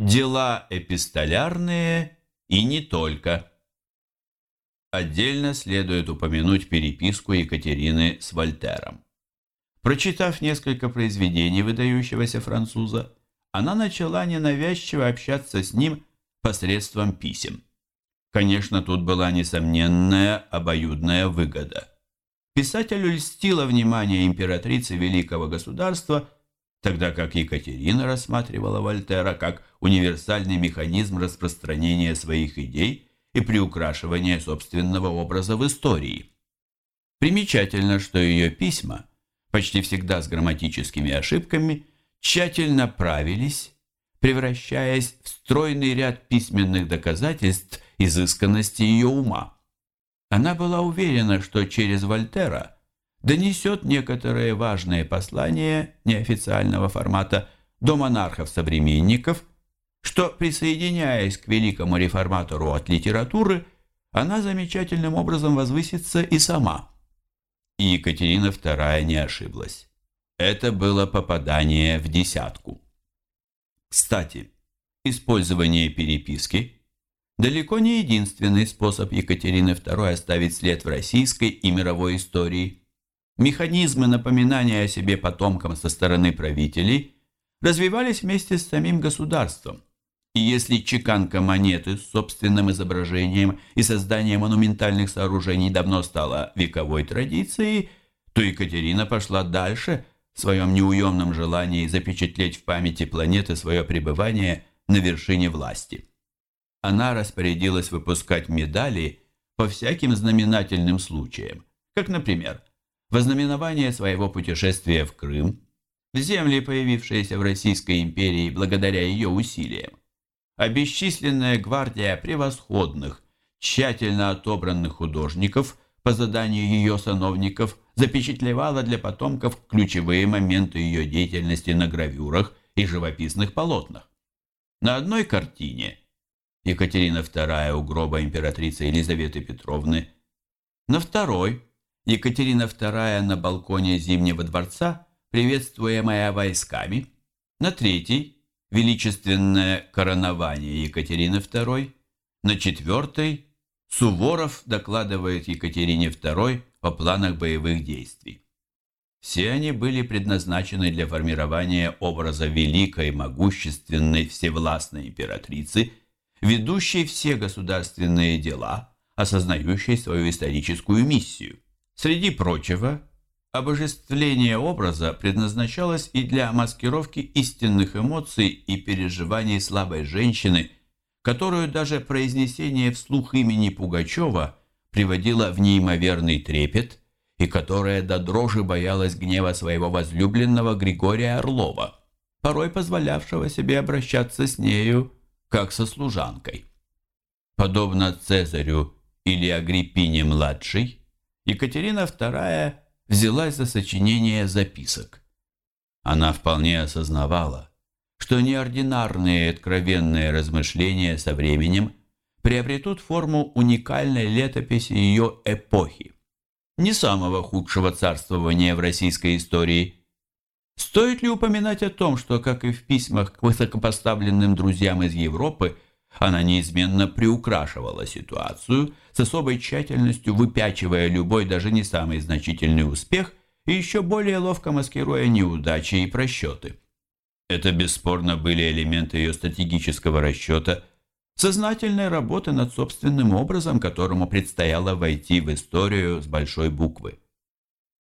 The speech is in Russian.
Дела эпистолярные и не только. Отдельно следует упомянуть переписку Екатерины с Вольтером. Прочитав несколько произведений выдающегося француза, она начала ненавязчиво общаться с ним посредством писем. Конечно, тут была несомненная обоюдная выгода. Писателю льстило внимание императрицы великого государства, тогда как Екатерина рассматривала Вольтера как универсальный механизм распространения своих идей и приукрашивания собственного образа в истории. Примечательно, что ее письма, почти всегда с грамматическими ошибками, тщательно правились, превращаясь в стройный ряд письменных доказательств изысканности ее ума. Она была уверена, что через Вольтера донесет некоторые важные послания неофициального формата до монархов-современников, что, присоединяясь к великому реформатору от литературы, она замечательным образом возвысится и сама. И Екатерина II не ошиблась. Это было попадание в десятку. Кстати, использование переписки далеко не единственный способ Екатерины II оставить след в российской и мировой истории. Механизмы напоминания о себе потомкам со стороны правителей развивались вместе с самим государством. И если чеканка монеты с собственным изображением и создание монументальных сооружений давно стала вековой традицией, то Екатерина пошла дальше – в своем неуемном желании запечатлеть в памяти планеты свое пребывание на вершине власти. Она распорядилась выпускать медали по всяким знаменательным случаям, как, например, вознаменование своего путешествия в Крым, в земли, появившиеся в Российской империи благодаря ее усилиям, а бесчисленная гвардия превосходных, тщательно отобранных художников по заданию ее сановников запечатлевала для потомков ключевые моменты ее деятельности на гравюрах и живописных полотнах. На одной картине Екатерина II у гроба императрицы Елизаветы Петровны, на второй Екатерина II на балконе Зимнего дворца, приветствуемая войсками, на третий величественное коронование Екатерины II, на четвертой Суворов докладывает Екатерине II о планах боевых действий. Все они были предназначены для формирования образа великой, могущественной, всевластной императрицы, ведущей все государственные дела, осознающей свою историческую миссию. Среди прочего, обожествление образа предназначалось и для маскировки истинных эмоций и переживаний слабой женщины, которую даже произнесение вслух имени Пугачева – приводила в неимоверный трепет и которая до дрожи боялась гнева своего возлюбленного Григория Орлова, порой позволявшего себе обращаться с нею как со служанкой. Подобно Цезарю или Агриппине-младшей, Екатерина II взялась за сочинение записок. Она вполне осознавала, что неординарные откровенные размышления со временем – приобретут форму уникальной летописи ее эпохи, не самого худшего царствования в российской истории. Стоит ли упоминать о том, что, как и в письмах к высокопоставленным друзьям из Европы, она неизменно приукрашивала ситуацию, с особой тщательностью выпячивая любой даже не самый значительный успех и еще более ловко маскируя неудачи и просчеты. Это бесспорно были элементы ее стратегического расчета – сознательной работы над собственным образом, которому предстояло войти в историю с большой буквы.